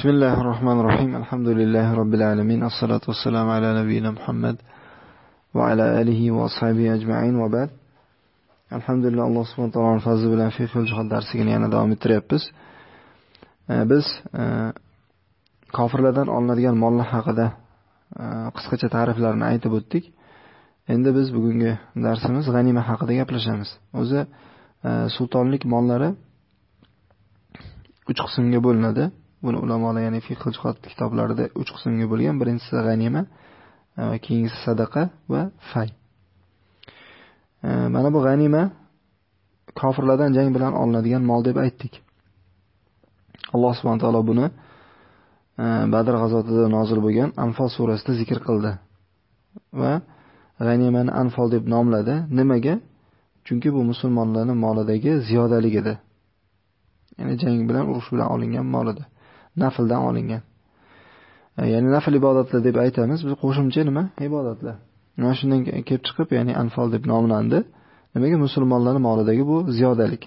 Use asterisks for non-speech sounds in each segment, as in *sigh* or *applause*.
بسم الله الرحمن الرحيم الحمد لله رب العالمين الصلاة والسلام على نبينا محمد وعلى آله وأصحابه أجمعين وبعد alhamdulillah alloh subhana taoloni fazli bilan fiqh jihod darsiga yana davom ettiryapmiz biz kofirlardan olinadigan mollar haqida qisqacha ta'riflarini aytib o'tdik endi biz bugungi darsimiz g'anima haqida gaplashamiz o'zi sultonlik mollari uch qismga bo'linadi Buni ulamolar ya'ni fiqh jihod kitoblarida uch qismga bo'lgan. Birinchisi g'anima e, keyingisi sadaqa va fay. E, mana bu g'anima kofirlardan jang bilan olinadigan mol deb aytdik. Alloh subhana taolo buni e, badr g'azotida nozil bo'lgan anfol surasida zikr qildi va g'animani anfol deb nomladi. Nimaga? Chunki bu musulmonlarning molidagi ziyodalik edi. Ya'ni jang bilan urush bilan olingan mol edi. Nafldan olingan. E, ya'ni nafl ibodatlar deb aytamiz. Biz qo'shimcha nima? Ibodatlar. Mana shundan kelib chiqib ya'ni anfol deb nomlandi. Nimaga musulmonlarning molidagi bu ziyodalik?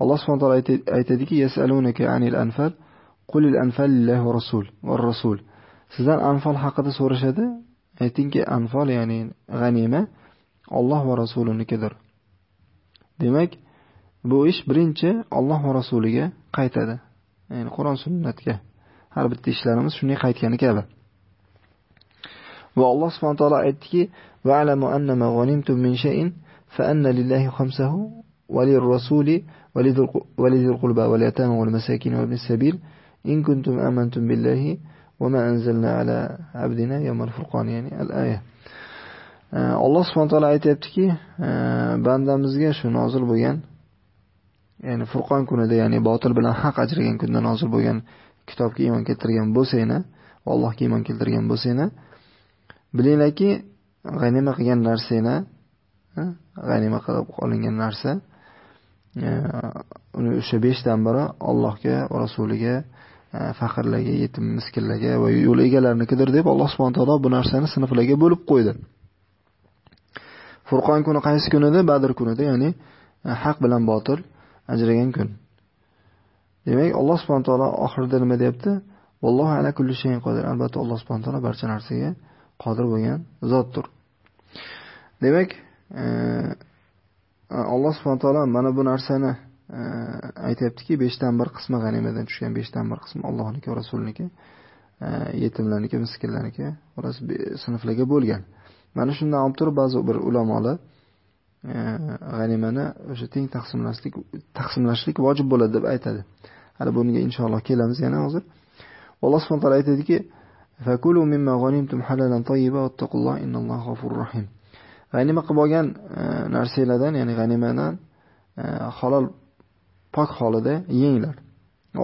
Alloh subhana taolo aytadiki yasalunaka anil anfal qulil anfal lillahi va rasul va rasul. Sizdan anfol haqida so'rashadi. Aytingki anfol ya'ni g'anima Alloh va rasulinikidir. Demak bu ish birinchi Alloh va rasuliga qaytadi. Ya'ni Qur'on sunnatga har bitta ishlarimiz shunga qaytgani kabi va Alloh subhanahu taolo aytdiki: "Va alamu anna ma ghanimtum min shay'in fa anna lillahi khamsahu va lirrasuli va lidhil qurba wal yatama wal masakin wa ibnis sabil in kuntum amantum billahi va ma anzalna ala abdina yawmal furqon" ya'ni al-aya. Alloh subhanahu taolo aytayaptiki, bandamizga shu nozil bo'lgan ya'ni Furqon kunida, ya'ni botil bilan haq ajragan kunda nozil bo'lgan kitobga iymon keltirgan bo'lsanglar, Allohga iymon keltirgan bo'lsanglar, bilinglarki, g'anima qilgan narsanglar, g'anima qilib olingan narsa e, uni o'sha 5 biri Allohga va rasuliga, e, faqirlarga, yetim miskinlarga va yo'l egalarinikidir deb Alloh subhanahu taolo bu narsani sinflarga bo'lib qo'ydi. Furqon kuni qaysi kunida? Badr kunida, ya'ni e, haq bilan botil ajragan kun. Demak, Alloh subhanahu taolo oxirida nima deyapti? Vallohu ala kulli shay'in qodir. Albatta Alloh subhanahu taolo barcha narsaga qodir bo'lgan zotdir. Demak, e, Alloh subhanahu taolo mana bu narsani e, aytayaptiki, 5 dan 1 qismi g'animadan tushgan 5 dan 1 qismi Allohniki va rasulniki e, yetimlarniki, miskinlarniki, orasi sinflarga bo'lgan. Mana shundan olib turib ba'zi bir ulamolar Э, g'animani o'sha teng taqsimlashlik taqsimlashlik vojib bo'ladi deb aytadi. Hali bunga inshaalloh kelamiz yana hozir. Alloh subhanahu taolo aytadiki: "Fakulu mimma g'animtum halalan tayyiba wattaqulloha innalloha g'afurur rahim." G'anima qilib olgan e, narsalardan, ya'ni g'animadan e, halol pok holida yenglar.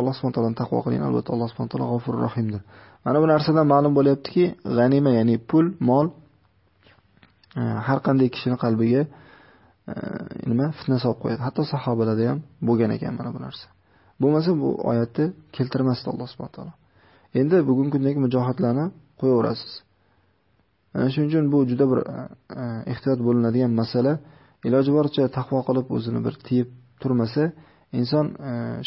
Alloh subhanahu taolodan taqvo qiling, albatta Alloh subhanahu taolo g'afurur rahimdir. Mana bu narsadan ma'lum bo'lyaptiki, g'anima ya'ni pul, mol e, har qanday kishining qalbiga nima fitna solib qo'yadi. Hatto sahobalarda ham bo'lgan ekan mana bu narsa. Bo'lmasa bu oyatni keltirmasdi Alloh subhanahu taolo. Endi bugungi kundagi mujohidlarni qo'yaverasiz. Ana shuning uchun bu juda bir ehtiyot bo'linadigan masala. Iloji boricha taqvo qilib o'zini bir tiyib turmasa, inson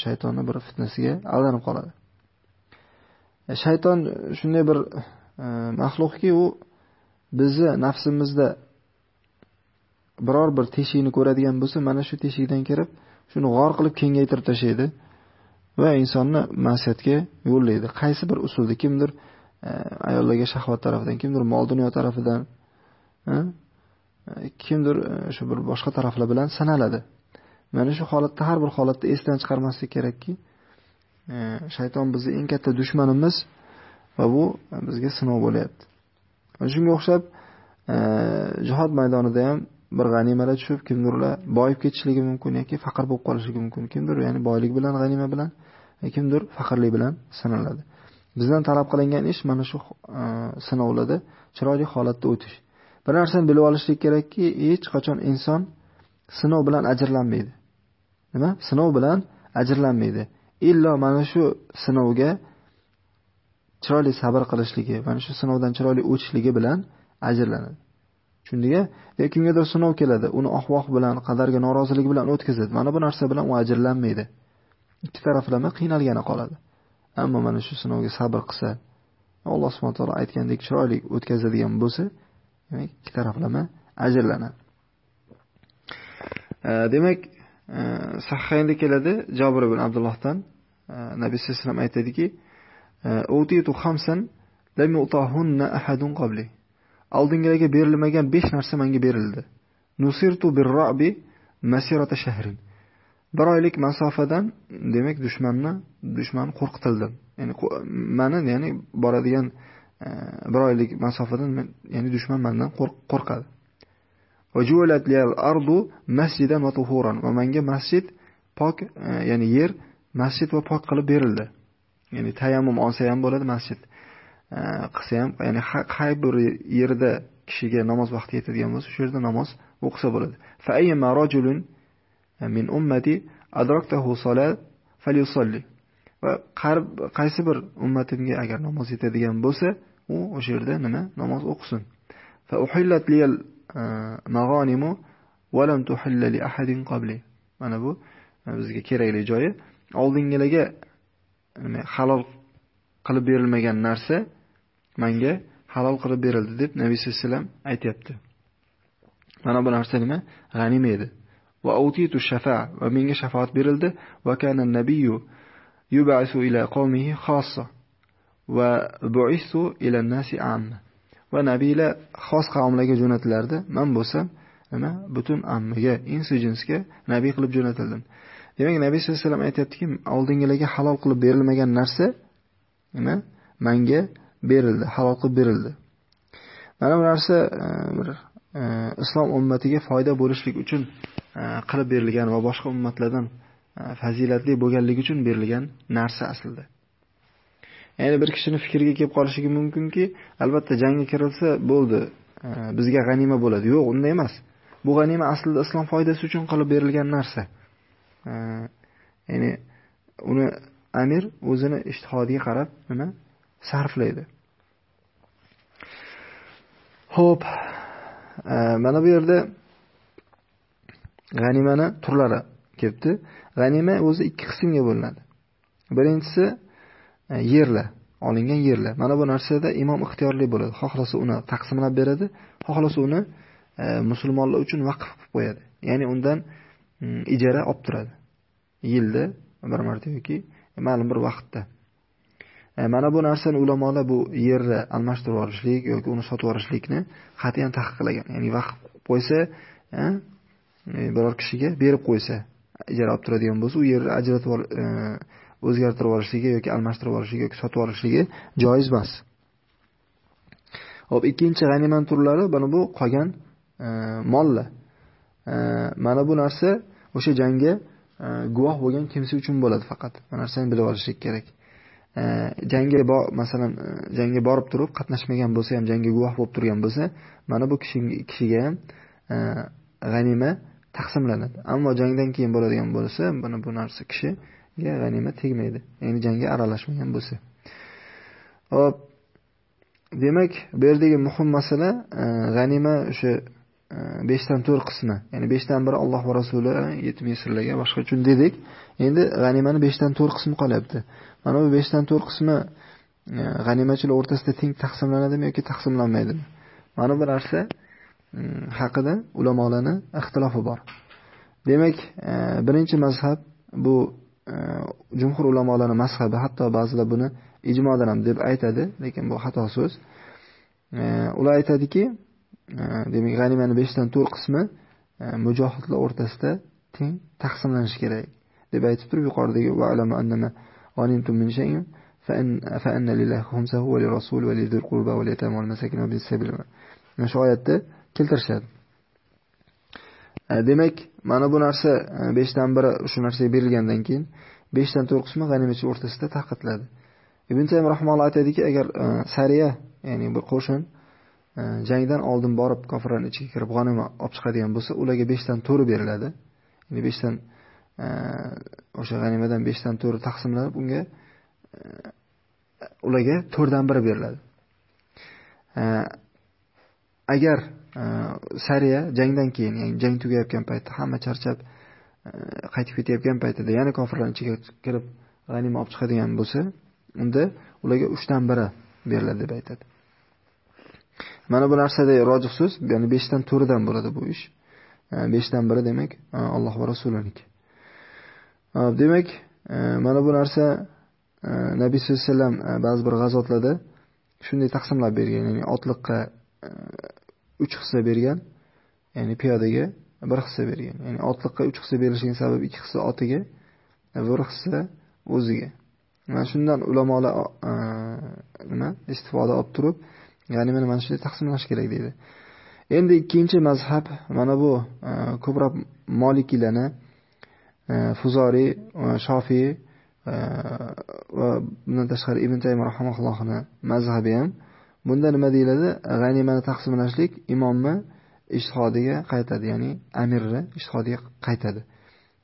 shaytonning bir fitnasiga aldanib qoladi. E, shayton shunday bir maxluqki, u bizni nafsimizda biror bir teshikni ko'radigan bo'lsa, mana shu teshikdan kirib, shuni g'or qilib kengaytirib tashlaydi va insonni ma'siyatga yo'llaydi. Qaysi bir usulda kimdir e, ayollarga shahvat tarafidan, kimdir mol dunyo tarafidan, e, kimdir e, shu bir boshqa taraflar bilan sanaladi. Mana shu holatda har bir holatda esdan chiqarmaslik kerakki, shayton bizning eng katta dushmanimiz va bu bizga sinov bo'lyapti. Shunga o'xshab jihod maydonida ham bir g'animalar tushib, kimdirlar boyib ketishligi mumkin yoki faqir bo'lib qolishligi mumkin. Kimdir ya'ni boylik bilan, g'anima bilan, e, kimdir faqirlik bilan sanaladi. Bizdan talab qilingan ish mana shu e, sinovlarda chiroyli holatda o'tish. Bir narsani bilib olishlik kerakki, hech qachon inson sinov bilan ajrlanmaydi. Nima? Sinov bilan ajrlanmaydi. Illo mana shu sinovga chiroyli sabr qilishligi, mana shu sinovdan chiroyli o'tishligi bilan ajrlanadi. Tushundiga? Yoki kimgadir sinov keladi, uni ahvoh bilan, qadarga norozilik bilan o'tkazadi. Mana bu narsa bilan u ajrlanmaydi. Ikki taraflama qiynalgani qoladi. ammo mana shu sinovga sabr qilsa alloh subhana taolo aytgandek chiroyli o'tkazadigan bo'lsa demak ikki taraflama ajrlanadi demak e, sahhaynda keladi jobir ibn abdullohdan nabiy sallallohu alayhi vasallam aytadiki e, oldingilarga berilmagan 5 narsa menga berildi. Nusirtu birrobi masirata shahrin. Bir oylik masofadan demak dushmanni dushman qo'rqitildim ya'ni mani ya'ni boradigan e, bir oylik masofadan men ya'ni dushman mandan qo'rqadi. Ardu masjidan va tuhuran. Va menga masjid pok e, ya'ni yer masjid va pok qilib berildi. Ya'ni tayammum olsa ham bo'ladi masjid. Э, qilsa ham ya'ni qay bir yerda kishiga namoz vaqti yetadigan bo'lsa shu yerda namoz o'qisa bo'ladi. Fa ayyama rajulun e, min ummati adraktahu salat falyusalli. Va qaysi bir ummatimga agar namoz yetadigan bo'lsa u o'sha yerda nima? Namoz o'qisin. Fa uhillat liyal e, maghanimu va lam tuhilla li ahadin qabli. Mana bu e, bizga kerakli joyi. Oldingilarga halol qilib berilmagan narsa menga halol qilib berildi deb nabiy sallallohu alayhi vasallam aytyapti. Mana bu narsa nima? G'anima edi. Va autitu shafa va menga shafaat berildi. Va kana nabiyyu yub'asu ila qawmihi xossa va buisu ila nasi amma. Va nabiylar xos qavmlarga jo'natilardi. Man bo'lsam nima? Butun ammaga insu jinsga nabiy qilib jo'natildim. Demak nabiy sallallohu alayhi vasallam aytyaptiki oldingilarga halol qilib berilmagan narsa nima? Manga berildi halol qilib berildi. Mana bu narsa e, bir e, islom ummatiga foyda bo'lishlik uchun e, qilib berilgan va boshqa ummatlardan fazilatli bo'lganligi uchun berilgan narsa aslida. Ya'ni bir kishini fikriga kelib qolishligi mumkinki albatta jangga kirilsa bo'ldi bizga g'anima bo'ladi. Yo'q unday emas. Bu g'anima aslida islom foydasi uchun qilib berilgan narsa. Ya'ni uni amir o'zini ishtihodiga qarab nima sarflaydi. Ho'p e, mana bu yerda g'animani turlari kelibdi. G'anima o'zi ikki qismga bo'linadi. Birinchisi e, yerlar olingan yerlar mana bu narsada imom ixtiyorli bo'ladi. Xohlasa uni taqsimlab beradi. Xohlasa uni e, musulmonlar uchun vaqf qilib qo'yadi. Ya'ni undan ijara olib turadi. Yilda bir marta yoki ma'lum bir vaqtda. E, mana bu narsani ulamolar bu yerni almashtirib yuborishlik yoki uni sotib yuborishlikni qat'iyan taqiqlagan. Ya'ni vaqf qo'ysa e, e, biror kishiga berib qo'ysa ijara olib turadigan bo'lsa u yerni ajratib o'zgartirib yuborishligi yoki almashtirib yuborishligi yoki sotib olishligi joiz emas. Hop ikkinchi g'animat turlari mana bu qolgan mollar. Mana bu narsa o'sha jangga Э, guvoh bo'lgan kimsa uchun bo'ladi faqat. Bu narsani bilib olishlik kerak. Э, jangga masalan э, jangga borib turib qatnashmagan bo'lsa ham jangga guvoh bo'lib turgan bo'lsa mana bu kishiga ham g'anima taqsimlanadi. Ammo jangdan keyin bo'ladigan bo'lsa mana bu narsa kishiga g'anima tegmaydi. Ya'ni jangga aralashmagan bo'lsa. Hop. Demak bu yerdagi muhim masala g'anima o'sha beshdan to'rt qismi ya'ni beshdan biri alloh va rasuli yetim yesirlarga boshqa uchun dedik endi g'animani beshdan to'rt qismi qolyapti mana bu beshdan to'rt qismi e, g'animachilar o'rtasida teng taqsimlanadimi yoki taqsimlanmaydimi mana bu narsa e, haqida ulamolarni ixtilofi bor. Demak, e, birinchi mazhab bu jumhur ulamolarning mazhabi, hatto ba'zilar buni ijmodan ham deb aytadi, lekin bu xato so'z. Ular aytadiki, Э, demak, g'animani 5 dan 4 qismi e, mujohidlar o'rtasida teng taqsimlanishi kerak deb aytib turib yuqoridagi va alama annama g'animtum min shay'in fa anna lillahi khumsahu va lirrasul va lidhil qurba va liyatama wal masakin va bis sabil. Mana shu oyatda keltirishadi e, demak mana bu narsa 5 dan 1 shu narsaga berilgandan keyin 5 dan 4 qismi g'animatchi o'rtasida tarqatiladi ibn taym rahmonlar aytadiki agar e, sariya ya'ni bir qo'shin Э, jangdan oldin borib kofirlarni ichiga kirib g'onima olib chiqadigan bo'lsa ularga beshdan to'ri beriladi ya'ni beshdan e, o'sha g'animadan beshdan to'ri taqsimlanib unga e, ularga to'rtdan biri beriladi e, agar sariya jangdan keyin ya'ni jang tugayotgan paytda hamma charchab qaytib ketayotgan paytida yana kofirlarni ichiga kirib g'anima olib chiqadigan bo'lsa unda ularga 3 dan biri beriladi deb aytadi. Mana bu narsada rojih so'z, ya'ni 5 dan 4 dan bo'ladi bu ish. E, 5 dan biri demak e, Alloh va rasuliniki. E, demak, mana bu narsa Nabiy sollallohu alayhi vasallam ba'zi bir g'azotlarda shunday taqsimlab bergan, ya'ni otliqqa 3 hissa bergan, ya'ni piyodaga 1 hissa bergan. Ya'ni otliqqa 3 hissa berilishining sababi 2 hissa otiga, 1 hissa o'ziga. Mana shundan ulamolar nima istifoda olib turib, ya'ni mana mana shunday taqsimlash kerak deydi. Endi ikkinchi mazhab mana bu e, ko'proq molikilarni e, fuzoriy e, Shofiy va bundan tashqari Ibn taym rahimahullohning mazhabi ham bunda nima deyiladi? G'animani taqsimlashlik imomni ijtihodiga qaytadi, ya'ni amirni ijtihodiga qaytadi.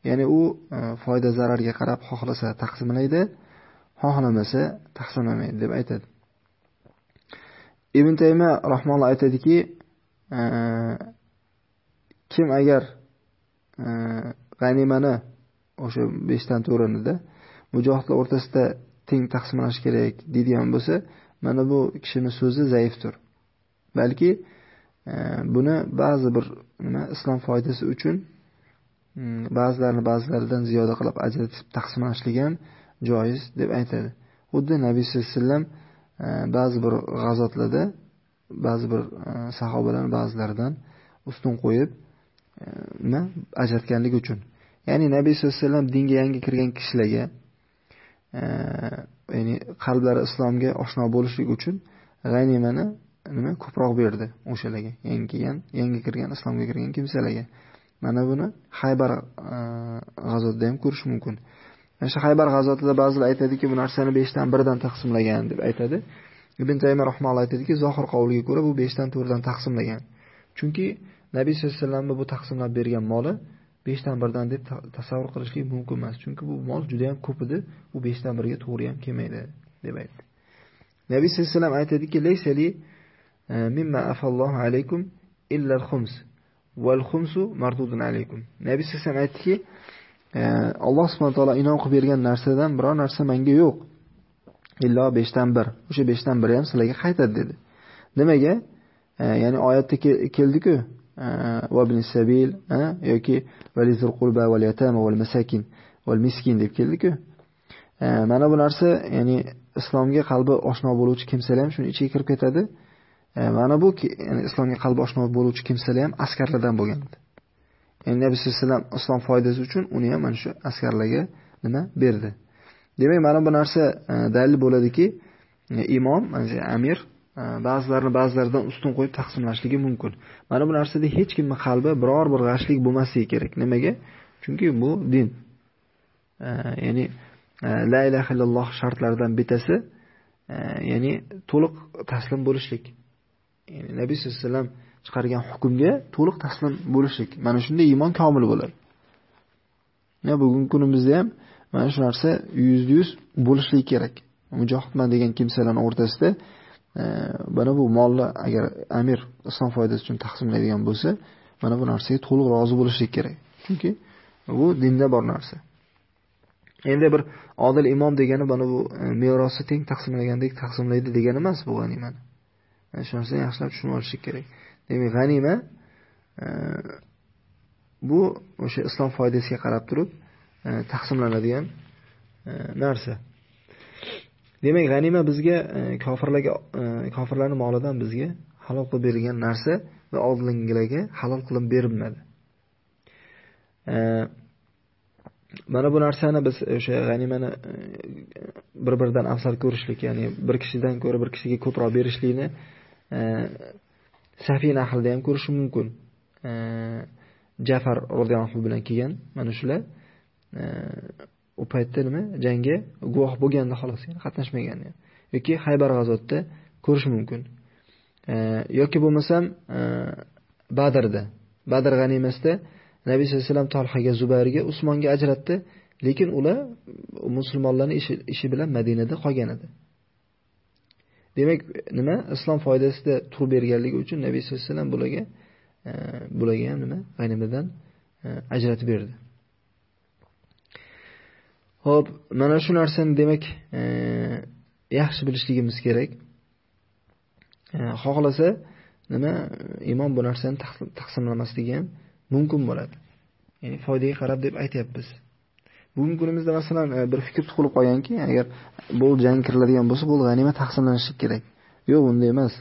Ya'ni u foyda zararga qarab xohlasa taqsimlaydi, xohlamasa taqsimlamaydi deb aytadi. Ibn tayma rahimahulloh aytadiki, e, kim agar e, g'animani o'sha 5 dan 4 mujohidlar o'rtasida teng taqsimlash kerak deydigan bo'lsa, mana bu kishining so'zi zaifdir. Balki e, buni ba'zi bir nima islom foydasi uchun ba'zilarni ba'zilarini ba'zilaridan ziyoda qilib ajratib taqsimlashlik ham joiz deb aytadi. Xuddi Nabiy sollallohu alayhi vasallam ba'zi bir g'azotlarda ba'zi bir e, sahobalarni sahobalar ba'zilaridan ustun qo'yib e, nima ajratganligi uchun. Ya'ni Nabiy sollallohu alayhi vasallam dinga yangi kirgan kishilarga e, ya'ni qalblari islomga oshno bo'lishlik uchun g'animani nima ko'proq berdi o'shalarga. Yangi kelgan yangi kirgan islomga kirgan kimsalarga. Mana buni haybar g'azotida ham ko'rish mumkin. Shu haybar g'azotida ba'zilar aytadiki bu narsani 5 dan 1 dan taqsimlagan deb aytadi. Ibn taymiy rahmaulloh aytadiki zohir qavliga ko'ra bu 5 dan 4 dan taqsimlagan. Chunki nabiy sollallohu alayhi vasallamni bu taqsimlab bergan moli beshdan birdan deb tasavvur qilishlik mumkin emas. Chunki bu mol juda ham ko'p edi u 5 dan 1 ga to'g'ri ham kelmaydi deb aytdi. Nabiy sollallohu alayhi vasallam aytadiki laysali e, mimma afallohu alaykum illa al-khums wal khumsu mardudun alaykum. Nabiy sollallohu alayhi vasallam aytdiki alloh subhanahu taolo inom qilib bergan narsadan biror narsa menga yo'q illo beshdan bir o'sha beshdan biri ham sizlarga qaytadi dedi nimaga ya'ni oyatda keldiku va ibn sabil yoki valizul qurba val yatama val masakin val miskin deb keldi-ku. Mana bu narsa, ya'ni islomga qalbi oshno bo'luvchi kimsalar ham shuni ichiga kirib ketadi. Mana bu ya'ni islomga qalbi oshno bo'luvchi kimsalar ham askarlardan bo'lgan. Ya'ni Nabiy sallallohu alayhi vasallam islom foydasi uchun uni ham mana shu askarlarga nima berdi. Demak, mana bu narsa e, dalil bo'ladiki, e, imom, amir e, ba'zilarini ba'zilaridan ustun qo'yib taqsimlashligi mumkin. Mana bu narsada hech kimning qalbi biror bir g'ashlik bo'lmasligi kerak. Nimaga? Chunki bu din. Ya'ni la ilaha illalloh shartlaridan bittasi ya'ni to'liq taslim bo'lishlik. Ya'ni Nabiy sallallohu alayhi vasallam chiqargan hukmga to'liq taslim bo'lishlik. Mana shunda iymon komil bo'ladi. Ya bugungi kunimizda ham mana shu narsa 100% bo'lishligi kerak. Mujohidman degan kimsalarning o'rtasida e, mana bu molni agar amir islom foydasi uchun taqsimlaydigan bo'lsa, mana bu narsaga to'liq rozi bo'lishlik kerak. Chunki bu dinda bor narsa. Endi bir odil imom degani mana bu e, merosni teng taqsimlagandek taqsimlaydi degani emas bu g'animani. Mana shu narsani yaxshilab tushunib olishlik kerak. Demak, g'anima e, bu o'sha islom foydasiga qarab turib e, taqsimlanadigan e, narsa. Demak, g'anima bizga kofirlarga kofirlarni kofirlarning molidan bizga halol qilib berilgan narsa va oldingilarga halol qilib berilmadi. Mana bu narsani biz o'sha g'animani bir-biridan afzal ko'rishlik, ya'ni bir kishidan ko'ra bir kishiga ko'proq berishlikni safina ahlida ham ko'rish mumkin. Jafar roziyallohu bilan kelgan mana shular u paytda nima jangga guvoh bo'lganda xolos yani qatnashmagan yoki Haybar g'azotida ko'rish mumkin. Yoki bo'lmasam e, Badrda, Badr g'animasida Nabiy sollallohu alayhi vasallam Talhaga, Zubayrga, Usmonga ajratdi, lekin ular e, musulmonlarning ishi bilan Madinada qolgan edi. Demak, nima? Islom foydasida turib berganligi uchun Nabiy sollallohu alayhi vasallam bularga e, bularga ham nima? G'animadan e, ajratib berdi. Xo'p, mana shu narsani demak, e, yaxshi bilishligimiz kerak xohlasa nima imom bu narsani taqsimlamasligi ham mumkin bo'ladi ya'ni foydaga qarab deb aytyapmiz bugungi kunimizda masalan e, bir fikr tug'ilib qolganki agar bu jang kiriladigan bo'lsa bu g'animat taqsimlanishi kerak. Yo'q unday emas.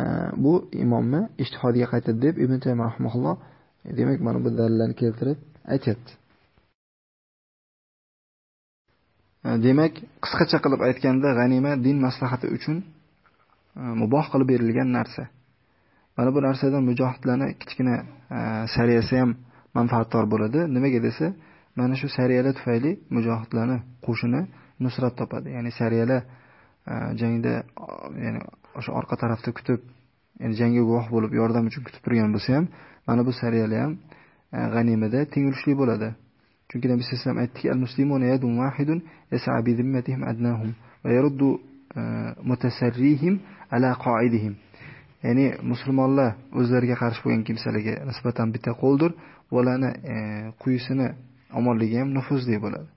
E, bu imomni ijtihodiga qaytadi deb ibn taymiy rahmaulloh e, demak mana bu dalillarni keltirib aytyapti. Demak qisqacha qilib aytganda g'animat din maslahati uchun muboh qilib berilgan narsa. Mana bu narsadan mujohidlarni kichkina sariyasi ham manfaatdor bo'ladi. Nimaga desa mana shu sariyalar tufayli mujohidlarni qo'shini nusrat topadi. Ya'ni sariyalar e, jangda e, ya'ni o'sha orqa tarafda kutib ya'ni jangga guvoh bo'lib yordam uchun kutib turgan bo'lsa ham mana bu sariyalar ham e, g'animada teng ulushli bo'ladi. Chunki nabiy sallallohu alayhi vasallam aytdiki al muslimuna yadun wahidun yas'a bi dhimmatihim adnahum va yaruddu e, mutasarrihim ala qa'idihim. Ya'ni musulmonlar o'zlariga qarshi bo'lgan kimsalarga nisbatan bitta qo'ldir. Bolani ularni e, quyisini omonligi ham nufuzli bo'ladi.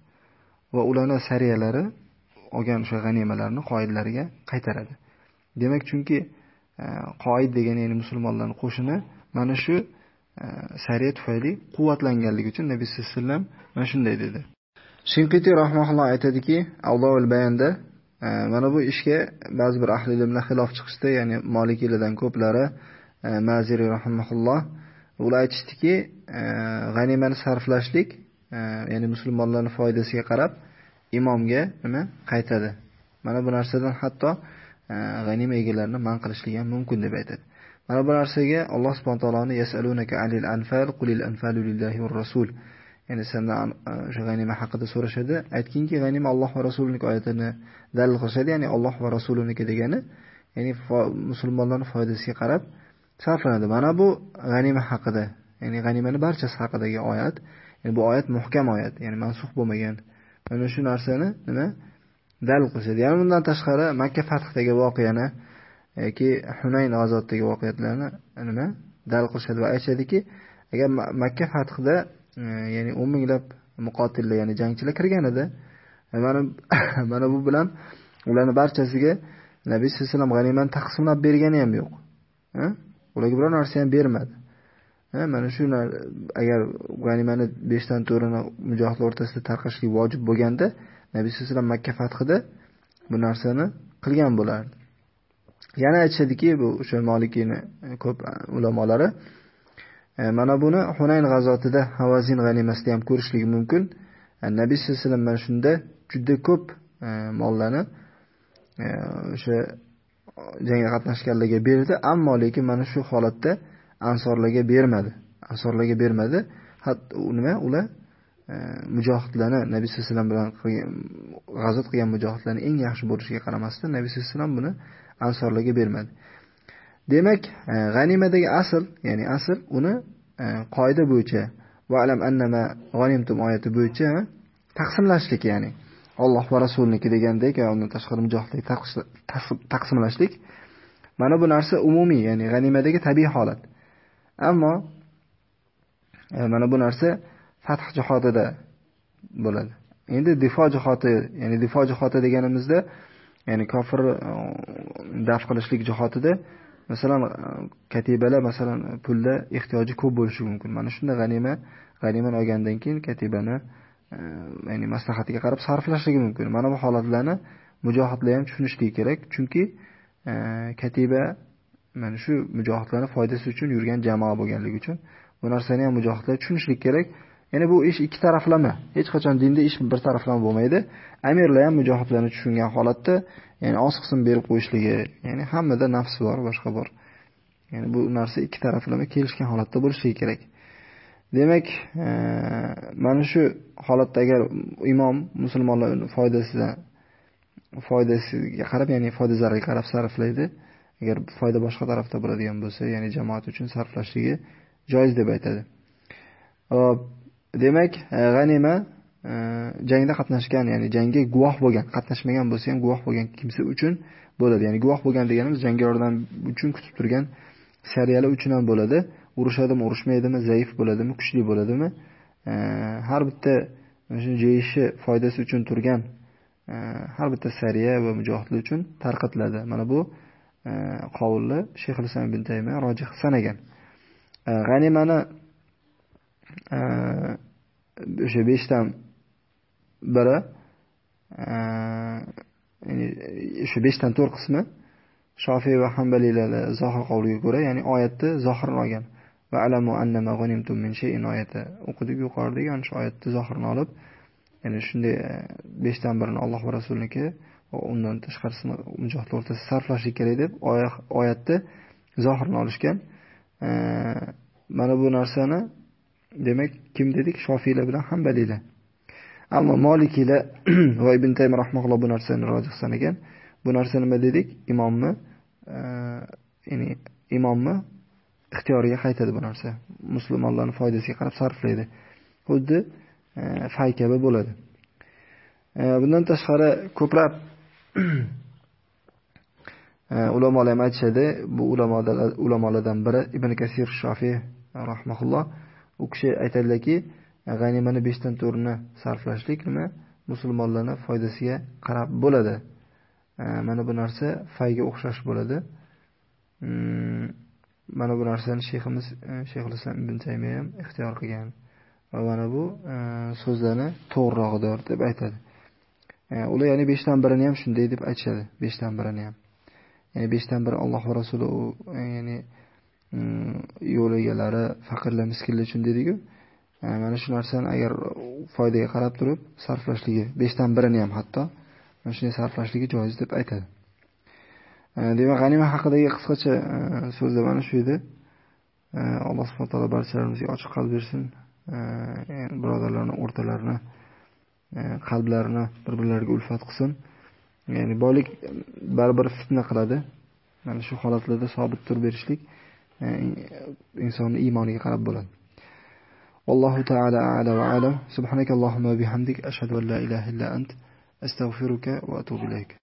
Va ularni sariyalari olgan o'sha g'animalarni qoidlariga qaytaradi. Demak chunki e, qoid degani ya'ni musulmonlarni qo'shini mana shu e, sariya tufayli quvvatlanganligi uchun nabiy sallallohu alayhi vasallam mana shunday dedi. Shinqiti rahmaulloh aytadiki avlol bayanda e, mana bu ishga ba'zi bir ahli ilmlar xilof chiqishdi ya'ni molikiylardan ko'plari maziri rahimahulloh. Ular aytishdiki g'animani sarflashlik ya'ni musulmonlarni foydasiga qarab imomga nima qaytadi? Mana bu narsadan hatto e, g'anima egalarini man qilishlik ham mumkin deb aytadi. Mana bu narsaga alloh subhanahu taoloni yasalunaka anil anfal qulil anfalu lillahi va rasul. Ya'ni sendan o'sha e, g'anima haqida so'rashadi. Aytginki g'anima alloh va rasuliniki oyatini dalil qilishadi. Ya'ni alloh va rasuliniki degani ya'ni musulmonlarni foydasiga qarab sarflanadi. Mana bu g'anima haqida ya'ni g'animani barchasi haqidagi oyat. Ya'ni bu oyat muhkam oyat ya'ni mansux bo'lmagan. Mana shu narsani nima? Dal qilishadi. Ya'ni bundan tashqari makka fathdagi voqeani yoki hunayn g'azotidagi voqeatlarni nima? Dal qilishadi va aytishadiki agar makka fathida e, ya'ni 10 minglab muqotillar ya'ni jangchilar kirgan edi e, mana *coughs* mana bu bilan ularni barchasiga nabiy sollallohu alayhi vasallam g'animat taqsimlab bergani ham yo'q. E? Ularga biror narsa ham bermadi. Mana shu agar g'animani beshdan to'rini mujohidlar o'rtasida tarqashlik vojib bo'lganda nabiy sallallohu alayhi vasallam makka fathida bu narsani qilgan bo'lardi yana aytishadiki bu o'sha molikiyni e, ko'p e, ulamolari E, mana buni Hunayn g'azotida Havazin g'animasida ham ko'rishlik mumkin. E, nabiy sollallohu alayhi vasallam mana shunda juda ko'p e, mollarni o'sha jangga qatnashganlarga berdi, ammo lekin mana shu holatda ansorlarga bermadi. Ansorlarga bermadi. Hatto nima ular e, mujohidlarni Nabiy sollallohu alayhi vasallam bilan g'azot qilgan mujohidlarni eng yaxshi bo'lishiga qaramasdan Nabiy sollallohu alayhi vasallam buni ansorlarga bermadi. Demak, e, g'animadagi asl, ya'ni asl uni e, qoida bo'yicha va alam annama g'animtum oyati bo'yicha taqsimlashlik, ya'ni Alloh va Rasulniki degandek, undan tashqari mujohidlik taqsimlashlik. Mana bu narsa umumiy, ya'ni g'animadagi tabiiy holat. Ammo e, mana bu narsa fath jihodida bo'ladi. Endi difo jihoti, ya'ni difo jihoti deganimizda, ya'ni kofir e, daf qilishlik jihatida masalan e, katibalar masalan pulda ehtiyoji ko'p bo'lishi mumkin. Mana shunda g'anima g'animani olgandan keyin katibani e, ya'ni maslahatiga qarab sarflashligi mumkin. Mana bu holatlarni mujohidlar ham tushunishligi kerak. Chunki katiba mana shu mujohidlarni foydasi uchun yurgan jamoa bo'lganligi uchun bu narsani ham mujohidlar tushunishlik kerak. Ya'ni bu ish ikki taraflama hech qachon dinda ish bir taraflama bo'lmaydi. Amirlar ham mujohidlarni tushungan holatda ya'ni oz qism berib qo'yishligi ya'ni hammada nafs bor boshqa bor. Ya'ni bu narsa ikki taraflama kelishgan holatda bo'lishligi kerak. Demak e, mana shu holatda agar imom musulmonlarni foydasidan foydasiga qarab ya'ni foyda zararga qarab sarflaydi agar foyda boshqa tarafda bo'ladigan bo'lsa ya'ni jamoat uchun sarflashligi joiz deb aytadi hop demak e, g'anima e, jangda qatnashgan, ya'ni jangga guvoh bo'lgan, qatnashmagan bo'lsa ham guvoh bo'lgan kimsa uchun bo'ladi. Ya'ni guvoh bo'lgan deganimiz jangorlardan uchun kutib turgan sariyalar uchun ham bo'ladi. Urushadimi, urushmaydimi, zaif bo'ladimi, kuchli bo'ladimi? E, har bitta shu jeyishi foydasi uchun turgan har bitta sariya va mujohidlar uchun tarqatiladi mana bu qovulni shayxul islom ibn taymiya rojih sanagan g'animani o'sha beshdan biri ya'ni o'sha beshdan to'rt qismi shofiy va hambaliylarni zohir qavliga ko'ra ya'ni oyatni zohirini olgan va alamu annama g'animtum min shay'in oyati o'qidik yuqoridagi ana shu oyatni zohirini olib ya'ni shunday beshdan birini Alloh va rasulniki undan tashqarisini mujohidlar o'rtasida sarflashlik kerak deb oyatni zohirini olishgan. Mana bu narsani demak kim dedik? Shofiylar bilan hambaliylar ammo molikiylar *clears throat* va ibn taym rahmaulloh bu narsani rojih sanagan bu narsa nima dedik? Imomni ya'ni imomni ixtiyoriga qaytadi bu narsa. Musulmonlarni foydasiga qarab sarflaydi. Xuddi fay kabi bo'ladi. Bundan tashqari ko'plab Э, ulamolar ham aytishadi bu ulamolardan biri ibn kasir shofiy rahmaulloh u kishi aytadilarki g'animani beshdan to'rini sarflashlik nima musulmonlarni foydasiga qarab bo'ladi. Э, mana bu narsa fayga o'xshash bo'ladi. Mana bu narsani shayximiz э, shayxul islom ibn taymiya ham ixtiyor qilgan. Va mana bu so'zlarni to'g'rirog'idir deb aytadi. Э, ular ya'ni dan birini ham shunday deb aytishadi. Dan birini ham. Ya'ni 5 dan biri alloh va rasuli e, ya'ni mm, yo'l egalari faqirlar miskinlar uchun dediku e, mana shu narsani agar foydaga qarab turib sarflashligi 5 dan birini ham hatto mana shunday sarflashligi joiz deb aytadi. E, demak g'animat haqidagi qisqacha so'zlar mana shu edi. Alloh subhanahu taolo barchalarimizga ochiq qalb bersin. Birodarlarni o'rtalarini E, qalblarini bir birlariga ulfat qilsin. Ya'ni boylik e, baribir fitna qiladi. Mana shu holatlarda sobit turib berishlik e, insonni iymoniga qarab bo'ladi. Allohu taala ala va ala subhanakallohumma bihamdik. Ashhadu an la ilaha illa ant. Astag'firuka va atubu ilayk.